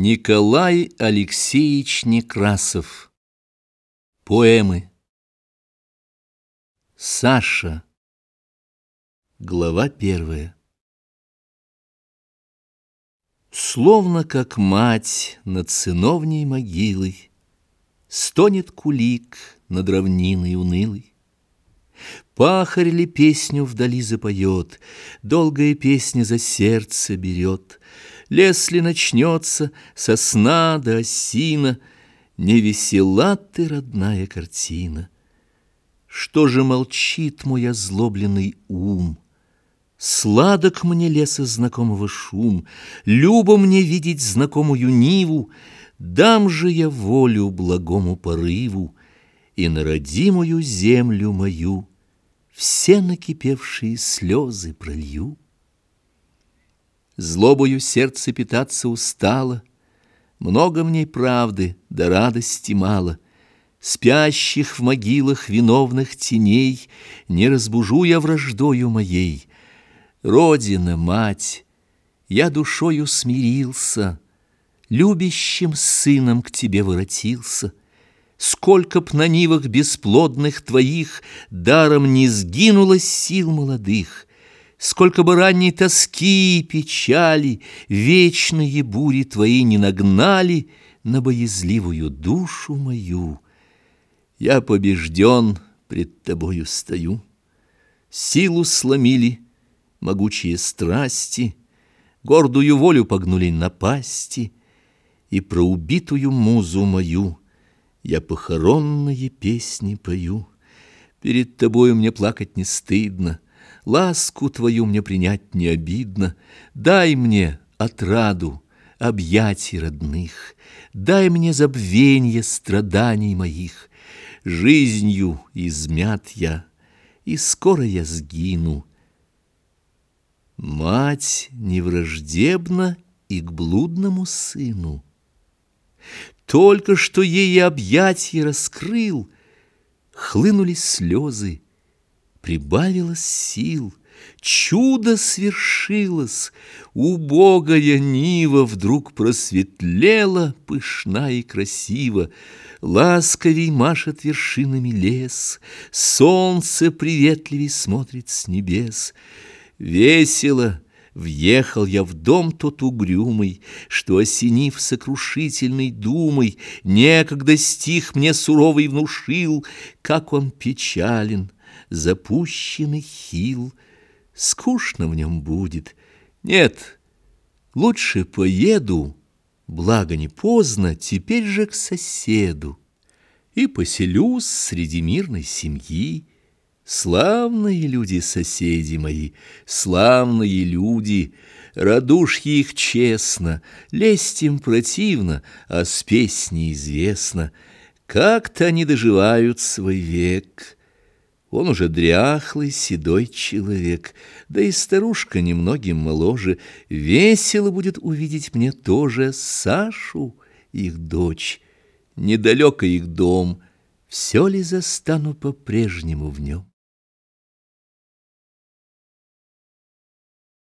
Николай Алексеевич Некрасов. Поэмы. Саша. Глава первая. Словно как мать над сыновней могилой Стонет кулик над равниной унылой. Пахарь ли песню вдали запоет, Долгая песня за сердце берет — Лес ли начнется сосна до осина, Не весела ты, родная картина. Что же молчит мой озлобленный ум? Сладок мне леса знакомого шум, Любо мне видеть знакомую ниву, Дам же я волю благому порыву И на родимую землю мою Все накипевшие слезы пролью. Злобою сердце питаться устало, Много в ней правды, да радости мало. Спящих в могилах виновных теней Не разбужу я враждою моей. Родина, мать, я душою смирился, Любящим сыном к тебе воротился. Сколько б на нивах бесплодных твоих Даром не сгинуло сил молодых, Сколько бы ранней тоски и печали Вечные бури твои не нагнали На боязливую душу мою. Я побежден, пред тобою стою. Силу сломили могучие страсти, Гордую волю погнули напасти, И про убитую музу мою Я похоронные песни пою. Перед тобою мне плакать не стыдно, Ласку твою мне принять не обидно, Дай мне отраду объятий родных, Дай мне забвенье страданий моих. Жизнью измят я, и скоро я сгину. Мать невраждебна и к блудному сыну. Только что ей объятье раскрыл, Хлынули слезы, прибавилось сил, чудо свершилось, убогая нива вдруг просветлела, пышна и красиво, ласковей машет вершинами лес, солнце приветливей смотрит с небес. Весело въехал я в дом тот угрюмый, что, осенив сокрушительной думой, некогда стих мне суровый внушил, как он печален — запущенный хил. Скучно в нем будет. Нет, лучше поеду, благо не поздно, теперь же к соседу. И поселюсь среди мирной семьи. Славные люди, соседи мои, славные люди, Радушье их честно, лесть им противно, а спесь неизвестно. Как-то они доживают свой век». Он уже дряхлый, седой человек, да и старушка немногим моложе. Весело будет увидеть мне тоже Сашу, их дочь. Недалеко их дом, все ли застану по-прежнему в нем?